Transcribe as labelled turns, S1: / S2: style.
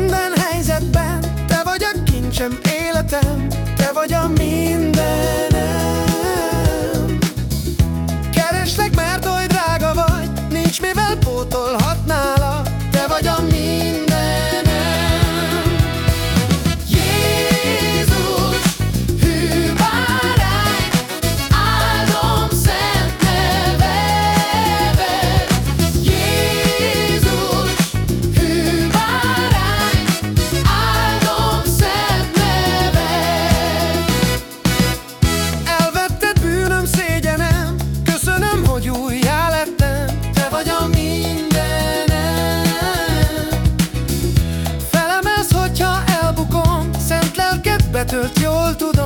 S1: Minden helyzetben. Te vagy a kincsem, életem Te vagy a mindenem. Kereslek, mert oly drága vagy Nincs mivel pótolhat Betölt, jól tudom